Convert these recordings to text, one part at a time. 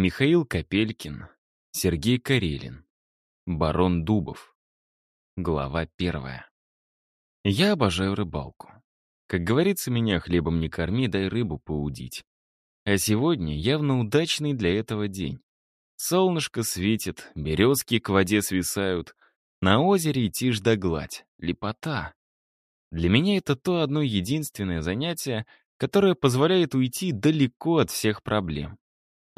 Михаил Копелькин, Сергей Карелин, Барон Дубов. Глава первая. Я обожаю рыбалку. Как говорится, меня хлебом не корми, дай рыбу поудить. А сегодня явно удачный для этого день. Солнышко светит, березки к воде свисают. На озере тишь да гладь, лепота. Для меня это то одно единственное занятие, которое позволяет уйти далеко от всех проблем.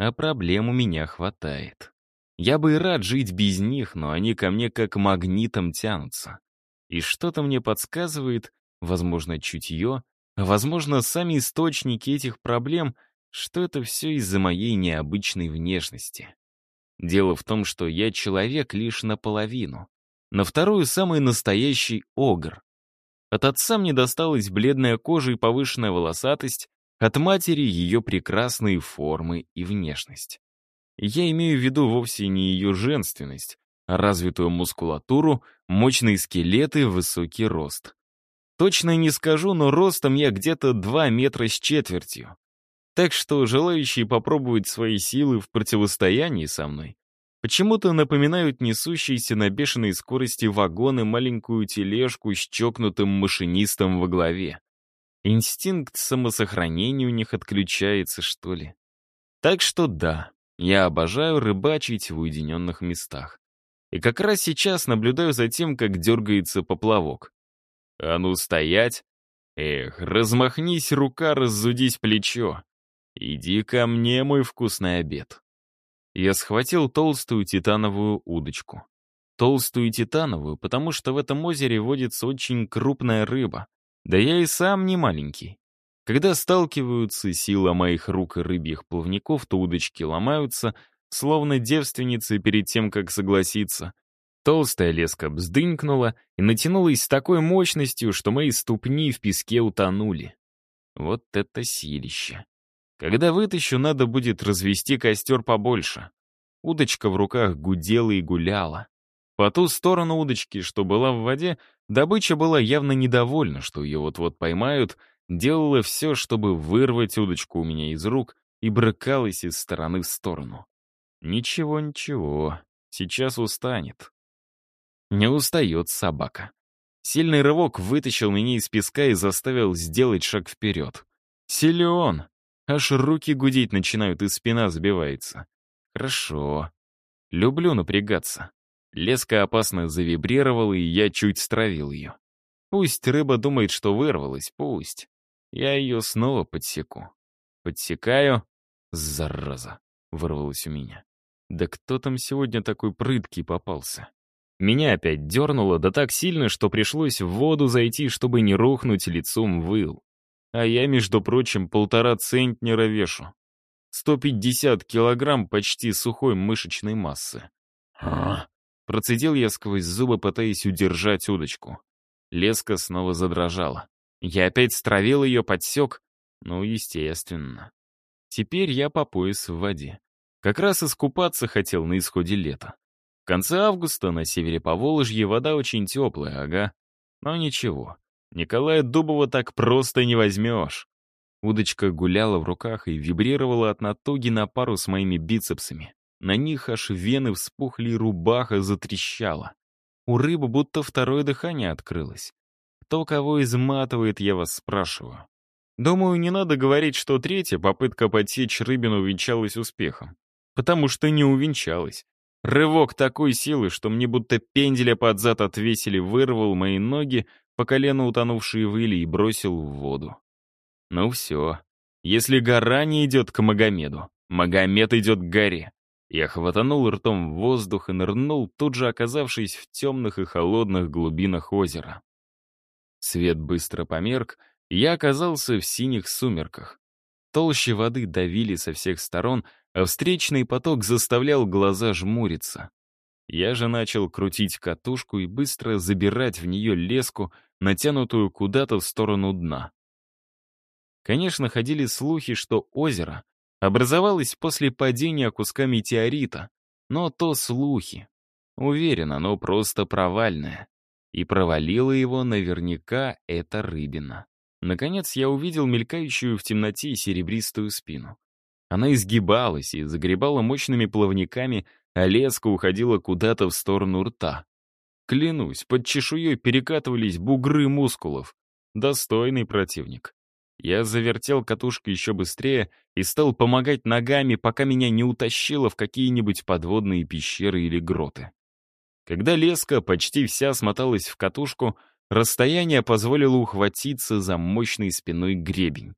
А проблем у меня хватает. Я бы и рад жить без них, но они ко мне как магнитом тянутся. И что-то мне подсказывает, возможно, чутье, а возможно, сами источники этих проблем, что это все из-за моей необычной внешности. Дело в том, что я человек лишь наполовину. На вторую самый настоящий огр. От отца мне досталась бледная кожа и повышенная волосатость, от матери ее прекрасные формы и внешность. Я имею в виду вовсе не ее женственность, а развитую мускулатуру, мощные скелеты, высокий рост. Точно не скажу, но ростом я где-то 2 метра с четвертью. Так что желающие попробовать свои силы в противостоянии со мной почему-то напоминают несущиеся на бешеной скорости вагоны маленькую тележку с чокнутым машинистом во главе. Инстинкт самосохранения у них отключается, что ли. Так что да, я обожаю рыбачить в уединенных местах. И как раз сейчас наблюдаю за тем, как дергается поплавок. А ну стоять! Эх, размахнись рука, раззудись плечо. Иди ко мне, мой вкусный обед. Я схватил толстую титановую удочку. Толстую титановую, потому что в этом озере водится очень крупная рыба. Да я и сам не маленький. Когда сталкиваются сила моих рук и рыбьих плавников, то удочки ломаются, словно девственницы перед тем, как согласиться. Толстая леска вздынькнула и натянулась с такой мощностью, что мои ступни в песке утонули. Вот это силище. Когда вытащу, надо будет развести костер побольше. Удочка в руках гудела и гуляла. По ту сторону удочки, что была в воде, добыча была явно недовольна, что ее вот-вот поймают, делала все, чтобы вырвать удочку у меня из рук и брыкалась из стороны в сторону. Ничего, ничего, сейчас устанет. Не устает собака. Сильный рывок вытащил меня из песка и заставил сделать шаг вперед. Силен! Аж руки гудеть начинают и спина сбивается. Хорошо. Люблю напрягаться. Леска опасно завибрировала, и я чуть стравил ее. Пусть рыба думает, что вырвалась, пусть. Я ее снова подсеку. Подсекаю. Зараза, вырвалась у меня. Да кто там сегодня такой прыткий попался? Меня опять дернуло, да так сильно, что пришлось в воду зайти, чтобы не рухнуть лицом в ил. А я, между прочим, полтора центнера вешу. 150 килограмм почти сухой мышечной массы. А? Процедил я сквозь зубы, пытаясь удержать удочку. Леска снова задрожала. Я опять стравил ее, подсек. Ну, естественно. Теперь я по пояс в воде. Как раз искупаться хотел на исходе лета. В конце августа на севере Поволжья вода очень теплая, ага. Но ничего, Николая Дубова так просто не возьмешь. Удочка гуляла в руках и вибрировала от натуги на пару с моими бицепсами. На них аж вены вспухли, рубаха затрещала. У рыбы будто второе дыхание открылось. Кто кого изматывает, я вас спрашиваю. Думаю, не надо говорить, что третья попытка подсечь рыбину увенчалась успехом. Потому что не увенчалась. Рывок такой силы, что мне будто пенделя под зад отвесили, вырвал мои ноги, по колено утонувшие в иле, и бросил в воду. Ну все. Если гора не идет к Магомеду, Магомед идет к горе. Я хватанул ртом в воздух и нырнул, тут же оказавшись в темных и холодных глубинах озера. Свет быстро померк, и я оказался в синих сумерках. Толще воды давили со всех сторон, а встречный поток заставлял глаза жмуриться. Я же начал крутить катушку и быстро забирать в нее леску, натянутую куда-то в сторону дна. Конечно, ходили слухи, что озеро образовалось после падения куска метеорита, но то слухи. Уверен, оно просто провальное. И провалило его наверняка эта рыбина. Наконец я увидел мелькающую в темноте серебристую спину. Она изгибалась и загребала мощными плавниками, а леска уходила куда-то в сторону рта. Клянусь, под чешуей перекатывались бугры мускулов. Достойный противник. Я завертел катушку еще быстрее и стал помогать ногами, пока меня не утащило в какие-нибудь подводные пещеры или гроты. Когда леска почти вся смоталась в катушку, расстояние позволило ухватиться за мощный спиной гребень.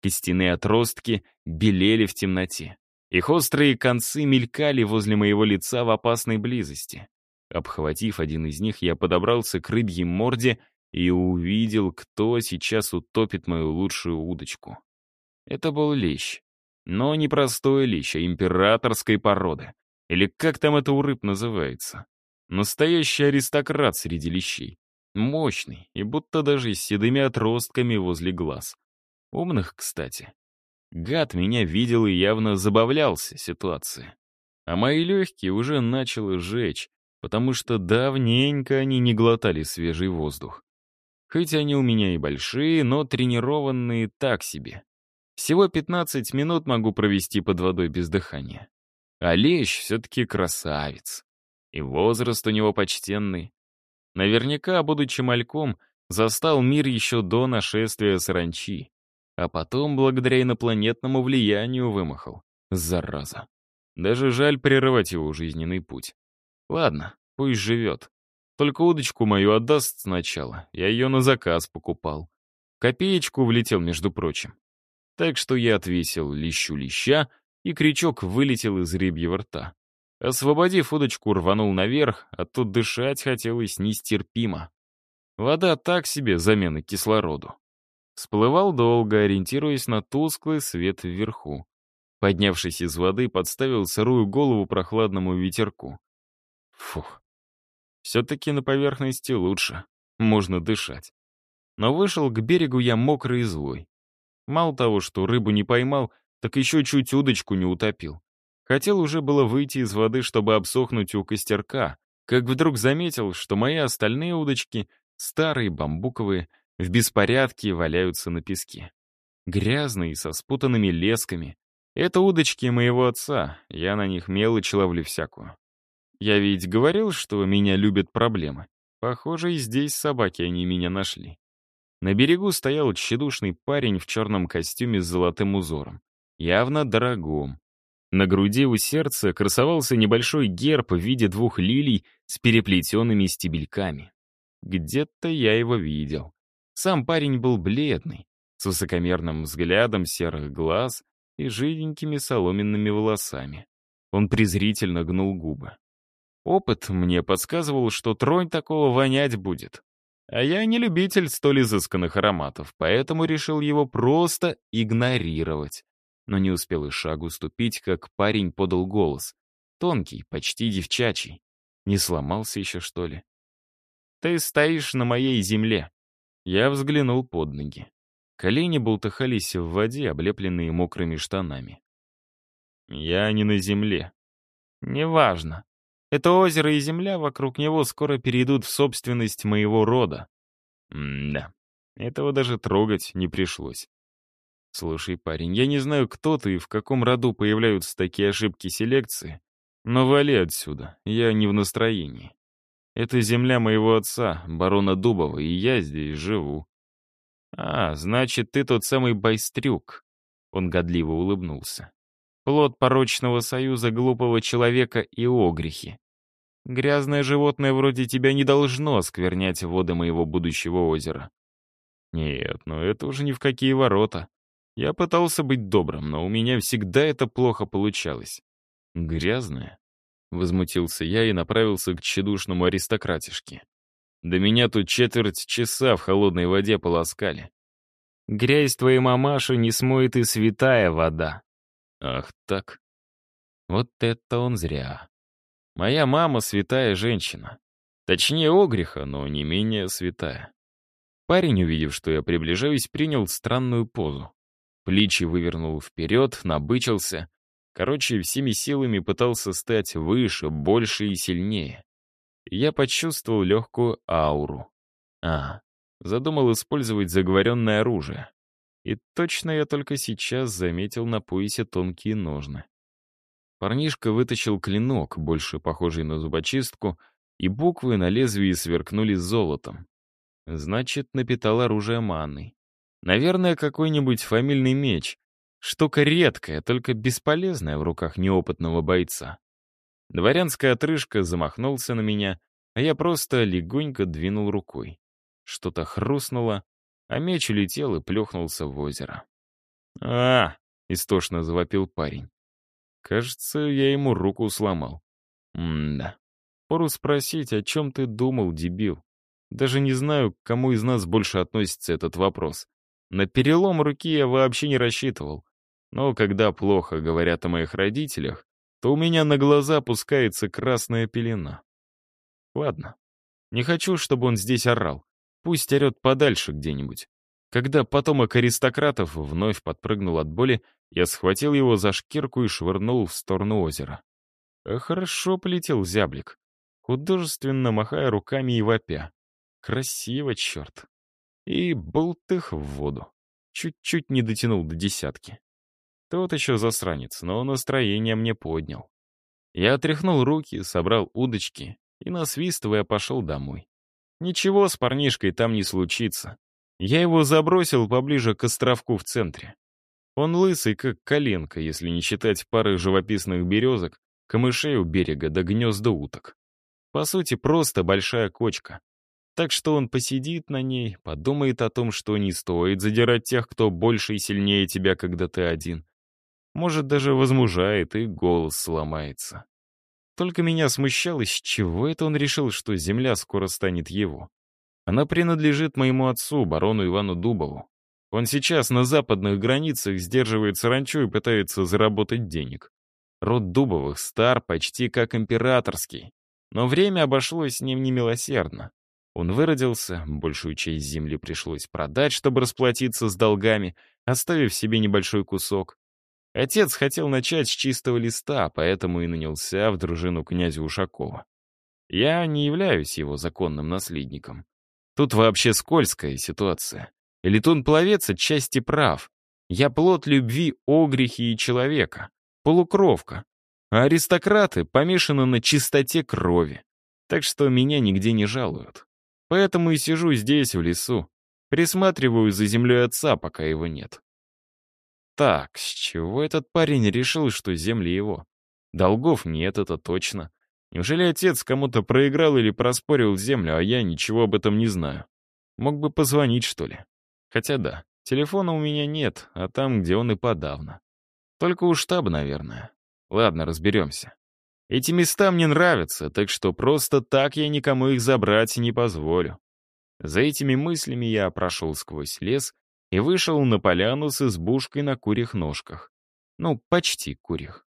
Костяные отростки белели в темноте. Их острые концы мелькали возле моего лица в опасной близости. Обхватив один из них, я подобрался к рыбьей морде и увидел, кто сейчас утопит мою лучшую удочку. Это был лещ. Но не простой лещ, а императорской породы. Или как там это у рыб называется. Настоящий аристократ среди лещей. Мощный и будто даже с седыми отростками возле глаз. Умных, кстати. Гад меня видел и явно забавлялся ситуацией. А мои легкие уже начало жечь, потому что давненько они не глотали свежий воздух. Хоть они у меня и большие, но тренированные так себе. Всего 15 минут могу провести под водой без дыхания. А лещ все-таки красавец. И возраст у него почтенный. Наверняка, будучи мальком, застал мир еще до нашествия саранчи. А потом, благодаря инопланетному влиянию, вымахал. Зараза. Даже жаль прерывать его жизненный путь. Ладно, пусть живет. Только удочку мою отдаст сначала. Я ее на заказ покупал. Копеечку влетел, между прочим. Так что я отвесил лещу леща, и крючок вылетел из рыбьего рта. Освободив удочку, рванул наверх, а тут дышать хотелось нестерпимо. Вода так себе замена кислороду. Всплывал долго, ориентируясь на тусклый свет вверху. Поднявшись из воды, подставил сырую голову прохладному ветерку. Фух. Все-таки на поверхности лучше. Можно дышать. Но вышел к берегу я мокрый и злой. Мало того, что рыбу не поймал, так еще чуть удочку не утопил. Хотел уже было выйти из воды, чтобы обсохнуть у костерка, как вдруг заметил, что мои остальные удочки, старые, бамбуковые, в беспорядке валяются на песке. Грязные, со спутанными лесками. Это удочки моего отца, я на них мелочь ловлю всякую. Я ведь говорил, что меня любят проблемы. Похоже, и здесь собаки они меня нашли. На берегу стоял тщедушный парень в черном костюме с золотым узором. Явно дорогом. На груди у сердца красовался небольшой герб в виде двух лилий с переплетенными стебельками. Где-то я его видел. Сам парень был бледный, с высокомерным взглядом серых глаз и жиденькими соломенными волосами. Он презрительно гнул губы. Опыт мне подсказывал, что тронь такого вонять будет. А я не любитель столь изысканных ароматов, поэтому решил его просто игнорировать. Но не успел и шагу ступить, как парень подал голос. Тонкий, почти девчачий. Не сломался еще, что ли? «Ты стоишь на моей земле». Я взглянул под ноги. Колени болтыхались в воде, облепленные мокрыми штанами. «Я не на земле». «Неважно. Это озеро и земля вокруг него скоро перейдут в собственность моего рода. М-да, этого даже трогать не пришлось. Слушай, парень, я не знаю, кто ты и в каком роду появляются такие ошибки селекции, но вали отсюда, я не в настроении. Это земля моего отца, барона Дубова, и я здесь живу. А, значит, ты тот самый байстрюк. Он годливо улыбнулся. Плод порочного союза глупого человека и огрехи. Грязное животное вроде тебя не должно осквернять воды моего будущего озера. Нет, ну это уже ни в какие ворота. Я пытался быть добрым, но у меня всегда это плохо получалось. Грязное? Возмутился я и направился к тщедушному аристократишке. Да меня тут четверть часа в холодной воде полоскали. Грязь твоей мамаши не смоет и святая вода. Ах так. Вот это он зря. Моя мама святая женщина. Точнее, огриха, но не менее святая. Парень, увидев, что я приближаюсь, принял странную позу. Плечи вывернул вперед, набычился. Короче, всеми силами пытался стать выше, больше и сильнее. Я почувствовал легкую ауру. А, задумал использовать заговоренное оружие. И точно я только сейчас заметил на поясе тонкие ножны. Парнишка вытащил клинок, больше похожий на зубочистку, и буквы на лезвии сверкнули золотом. Значит, напитал оружие манной. Наверное, какой-нибудь фамильный меч. Штука редкая, только бесполезная в руках неопытного бойца. Дворянская отрыжка замахнулся на меня, а я просто легонько двинул рукой. Что-то хрустнуло, а меч улетел и плюхнулся в озеро. а истошно завопил парень. Кажется, я ему руку сломал. М-да. Пору спросить, о чем ты думал, дебил. Даже не знаю, к кому из нас больше относится этот вопрос. На перелом руки я вообще не рассчитывал. Но когда плохо говорят о моих родителях, то у меня на глаза опускается красная пелена. Ладно. Не хочу, чтобы он здесь орал. Пусть орет подальше где-нибудь. Когда потомок аристократов вновь подпрыгнул от боли, я схватил его за шкирку и швырнул в сторону озера. А хорошо полетел зяблик, художественно махая руками и вопя. Красиво, черт. И болтых в воду. Чуть-чуть не дотянул до десятки. Тот еще засранец, но настроение мне поднял. Я отряхнул руки, собрал удочки и, насвистывая, пошел домой. Ничего с парнишкой там не случится. Я его забросил поближе к островку в центре. Он лысый, как коленка, если не считать пары живописных березок, камышей у берега до да гнезда уток. По сути, просто большая кочка. Так что он посидит на ней, подумает о том, что не стоит задирать тех, кто больше и сильнее тебя, когда ты один. Может, даже возмужает и голос сломается. Только меня смущало, с чего это он решил, что земля скоро станет его. Она принадлежит моему отцу, барону Ивану Дубову. Он сейчас на западных границах сдерживает саранчу и пытается заработать денег. Род Дубовых стар почти как императорский, но время обошлось с ним немилосердно. Он выродился, большую часть земли пришлось продать, чтобы расплатиться с долгами, оставив себе небольшой кусок. Отец хотел начать с чистого листа, поэтому и нанялся в дружину князя Ушакова. Я не являюсь его законным наследником. Тут вообще скользкая ситуация. Летун-пловец отчасти прав. Я плод любви огрехи и человека. Полукровка. А аристократы помешаны на чистоте крови. Так что меня нигде не жалуют. Поэтому и сижу здесь, в лесу. Присматриваю за землей отца, пока его нет. Так, с чего этот парень решил, что земли его? Долгов нет, это точно. Неужели отец кому-то проиграл или проспорил землю, а я ничего об этом не знаю? Мог бы позвонить, что ли? Хотя да, телефона у меня нет, а там, где он и подавно. Только у штаба, наверное. Ладно, разберемся. Эти места мне нравятся, так что просто так я никому их забрать не позволю. За этими мыслями я прошел сквозь лес и вышел на поляну с избушкой на курьих ножках. Ну, почти курьих.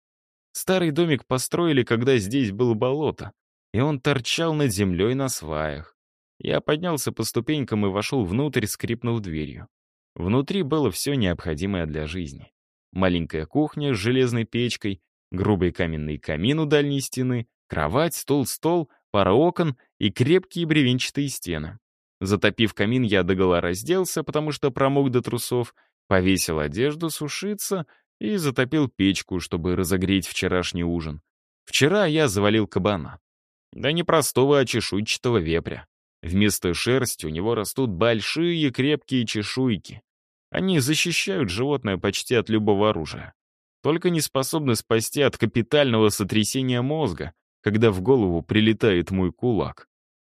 Старый домик построили, когда здесь было болото, и он торчал над землей на сваях. Я поднялся по ступенькам и вошел внутрь, скрипнув дверью. Внутри было все необходимое для жизни. Маленькая кухня с железной печкой, грубый каменный камин у дальней стены, кровать, стол, стол, пара окон и крепкие бревенчатые стены. Затопив камин, я догола разделся, потому что промок до трусов, повесил одежду сушиться и затопил печку, чтобы разогреть вчерашний ужин. Вчера я завалил кабана. Да не простого, а чешуйчатого вепря. Вместо шерсти у него растут большие крепкие чешуйки. Они защищают животное почти от любого оружия. Только не способны спасти от капитального сотрясения мозга, когда в голову прилетает мой кулак.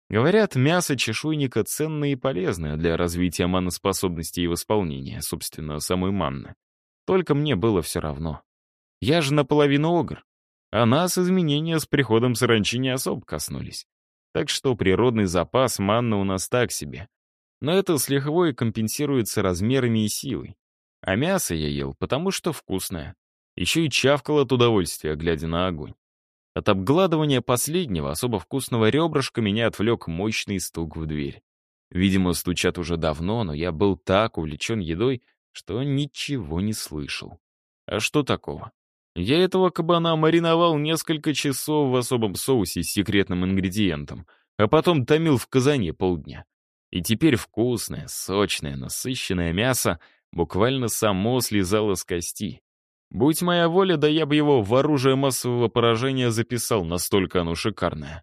Говорят, мясо чешуйника ценное и полезное для развития маноспособности и восполнения, собственно, самой манны. Только мне было все равно. Я же наполовину огр, а нас изменения с приходом саранчи не особо коснулись. Так что природный запас манны у нас так себе. Но это с лихвой компенсируется размерами и силой. А мясо я ел, потому что вкусное. Еще и чавкал от удовольствия, глядя на огонь. От обгладывания последнего, особо вкусного ребрышка, меня отвлек мощный стук в дверь. Видимо, стучат уже давно, но я был так увлечен едой, что ничего не слышал. А что такого? Я этого кабана мариновал несколько часов в особом соусе с секретным ингредиентом, а потом томил в казане полдня. И теперь вкусное, сочное, насыщенное мясо буквально само слезало с кости. Будь моя воля, да я бы его в оружие массового поражения записал, настолько оно шикарное.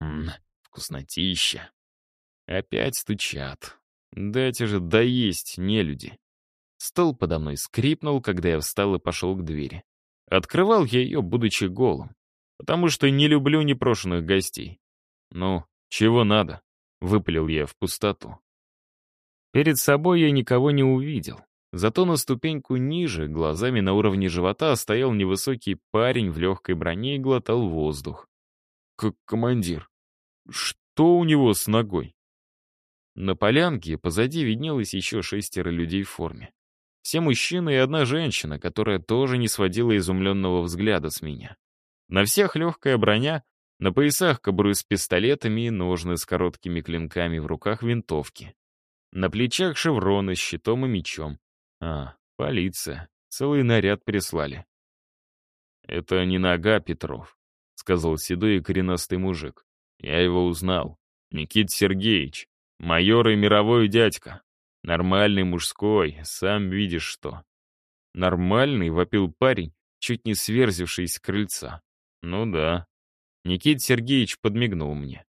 Ммм, вкуснотища. Опять стучат. Дайте же доесть, не люди. Стол подо мной скрипнул, когда я встал и пошел к двери. Открывал я ее, будучи голым, потому что не люблю непрошенных гостей. Ну, чего надо? Выпалил я в пустоту. Перед собой я никого не увидел. Зато на ступеньку ниже, глазами на уровне живота, стоял невысокий парень в легкой броне и глотал воздух. Как командир. Что у него с ногой? На полянке позади виднелось еще шестеро людей в форме. Все мужчины и одна женщина, которая тоже не сводила изумленного взгляда с меня. На всех легкая броня, на поясах кобуры с пистолетами и ножны с короткими клинками в руках винтовки. На плечах шевроны с щитом и мечом. А, полиция. Целый наряд прислали. «Это не нога, Петров», — сказал седой и коренастый мужик. «Я его узнал. Никит Сергеевич. Майор и мировой дядька. Нормальный мужской, сам видишь что. Нормальный, вопил парень, чуть не сверзившись с крыльца. Ну да. Никит Сергеевич подмигнул мне.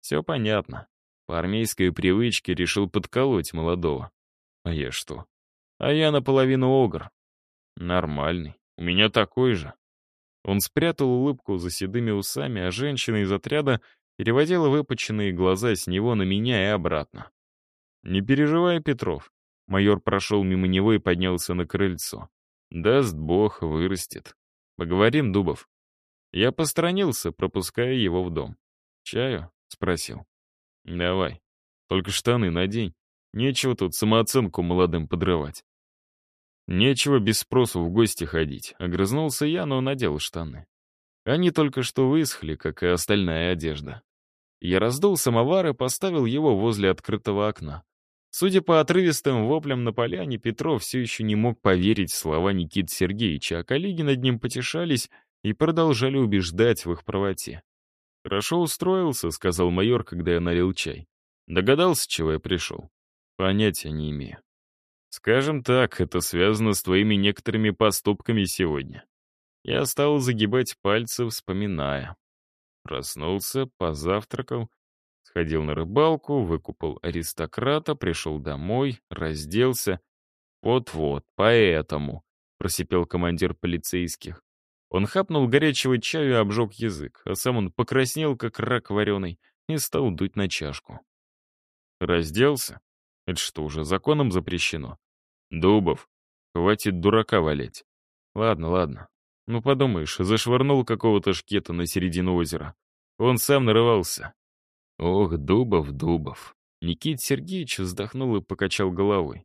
Все понятно. По армейской привычке решил подколоть молодого. А я что? А я наполовину огр. Нормальный. У меня такой же. Он спрятал улыбку за седыми усами, а женщина из отряда переводила выпученные глаза с него на меня и обратно. «Не переживай, Петров». Майор прошел мимо него и поднялся на крыльцо. «Даст бог, вырастет. Поговорим, Дубов». Я посторонился, пропуская его в дом. «Чаю?» — спросил. «Давай. Только штаны надень. Нечего тут самооценку молодым подрывать». Нечего без спросу в гости ходить. Огрызнулся я, но надел штаны. Они только что высохли, как и остальная одежда. Я раздул самовар и поставил его возле открытого окна. Судя по отрывистым воплям на поляне, Петров все еще не мог поверить в слова Никиты Сергеевича, а коллеги над ним потешались и продолжали убеждать в их правоте. «Хорошо устроился», — сказал майор, когда я налил чай. Догадался, чего я пришел. Понятия не имею. Скажем так, это связано с твоими некоторыми поступками сегодня. Я стал загибать пальцы, вспоминая. Проснулся, позавтракал, сходил на рыбалку, выкупал аристократа, пришел домой, разделся. «Вот-вот, поэтому», — просипел командир полицейских. Он хапнул горячего чаю и обжег язык, а сам он покраснел, как рак вареный, и стал дуть на чашку. «Разделся? Это что, уже законом запрещено? Дубов, хватит дурака валять. Ладно, ладно, ну, подумаешь, зашвырнул какого-то шкета на середину озера. Он сам нарывался. Ох, Дубов, Дубов. Никит Сергеевич вздохнул и покачал головой.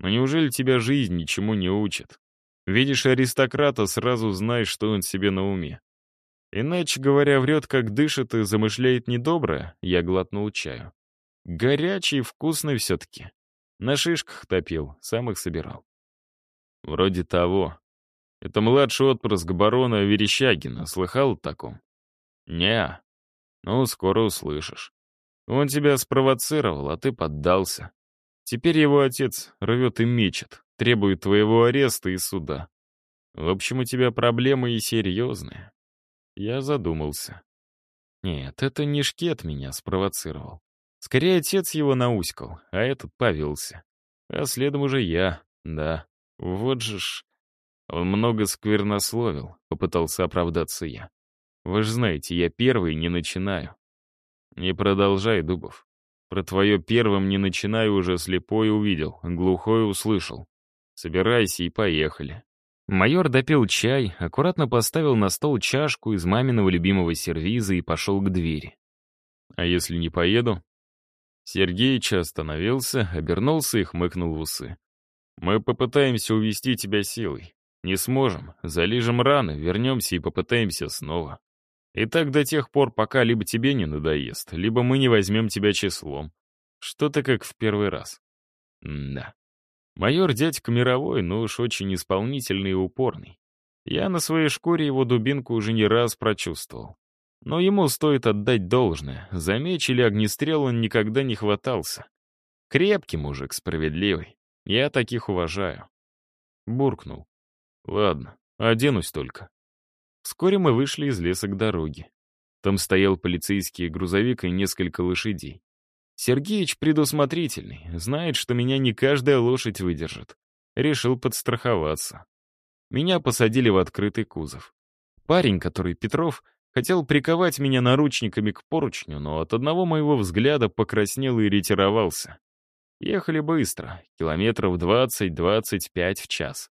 Но неужели тебя жизнь ничему не учит? Видишь аристократа, сразу знаешь, что он себе на уме. Иначе говоря, врет, как дышит и замышляет недоброе, я глотнул чаю. Горячий, вкусный все-таки. На шишках топил, сам их собирал. Вроде того. Это младший отпрыск барона Верещагина. Слыхал о таком? не Ну, скоро услышишь. Он тебя спровоцировал, а ты поддался. Теперь его отец рвет и мечет, требует твоего ареста и суда. В общем, у тебя проблемы и серьезные. Я задумался. Нет, это не Шкет меня спровоцировал. Скорее, отец его науськал, а этот повелся. А следом уже я, да. Вот же ж... Он много сквернословил, попытался оправдаться я. Вы же знаете, я первый не начинаю. Не продолжай, Дубов. Про твое первым не начинаю уже слепой увидел, глухой услышал. Собирайся и поехали. Майор допил чай, аккуратно поставил на стол чашку из маминого любимого сервиза и пошел к двери. А если не поеду? Сергеич остановился, обернулся и хмыкнул в усы. Мы попытаемся увести тебя силой. Не сможем, залижем раны, вернемся и попытаемся снова. И так до тех пор, пока либо тебе не надоест, либо мы не возьмем тебя числом. Что-то как в первый раз. Да. Майор дядька мировой, но уж очень исполнительный и упорный. Я на своей шкуре его дубинку уже не раз прочувствовал. Но ему стоит отдать должное. За меч или огнестрел он никогда не хватался. Крепкий мужик, справедливый. Я таких уважаю. Буркнул. Ладно, оденусь только. Вскоре мы вышли из леса к дороге. Там стоял полицейский грузовик и несколько лошадей. Сергеич предусмотрительный, знает, что меня не каждая лошадь выдержит. Решил подстраховаться. Меня посадили в открытый кузов. Парень, который Петров, хотел приковать меня наручниками к поручню, но от одного моего взгляда покраснел и ретировался. Ехали быстро, километров 20-25 в час.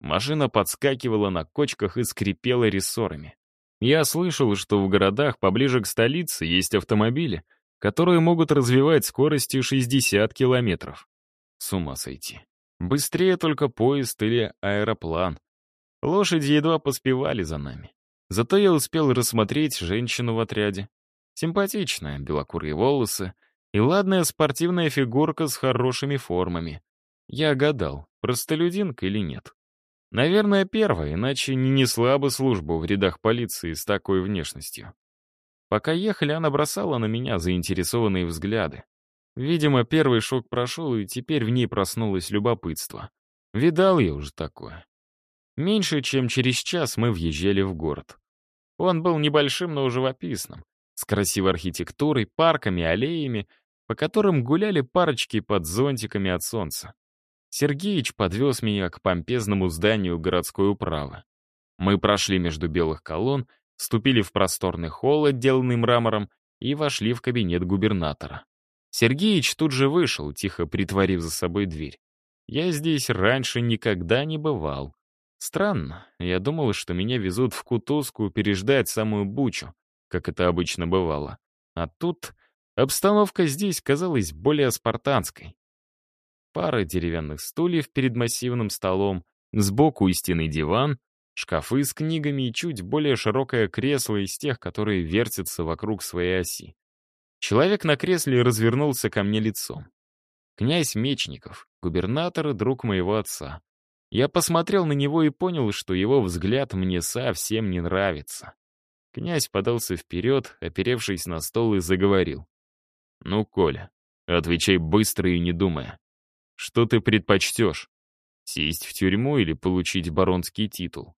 Машина подскакивала на кочках и скрипела рессорами. Я слышал, что в городах поближе к столице есть автомобили, которые могут развивать скоростью 60 километров. С ума сойти. Быстрее только поезд или аэроплан. Лошади едва поспевали за нами. Зато я успел рассмотреть женщину в отряде. Симпатичная, белокурые волосы и ладная спортивная фигурка с хорошими формами. Я гадал, простолюдинка или нет. Наверное, первая, иначе не несла бы службу в рядах полиции с такой внешностью. Пока ехали, она бросала на меня заинтересованные взгляды. Видимо, первый шок прошел, и теперь в ней проснулось любопытство. Видал я уже такое. Меньше чем через час мы въезжали в город. Он был небольшим, но живописным, с красивой архитектурой, парками, аллеями, по которым гуляли парочки под зонтиками от солнца. Сергеич подвез меня к помпезному зданию городской управы. Мы прошли между белых колонн, вступили в просторный холл, отделанный мрамором, и вошли в кабинет губернатора. Сергеич тут же вышел, тихо притворив за собой дверь. Я здесь раньше никогда не бывал. Странно, я думал, что меня везут в Кутузку переждать самую бучу, как это обычно бывало. А тут обстановка здесь казалась более спартанской пара деревянных стульев перед массивным столом, сбоку у стены диван, шкафы с книгами и чуть более широкое кресло из тех, которые вертятся вокруг своей оси. Человек на кресле развернулся ко мне лицом. Князь Мечников, губернатор и друг моего отца. Я посмотрел на него и понял, что его взгляд мне совсем не нравится. Князь подался вперед, оперевшись на стол, и заговорил. «Ну, Коля, отвечай быстро и не думая. Что ты предпочтешь? Сесть в тюрьму или получить баронский титул?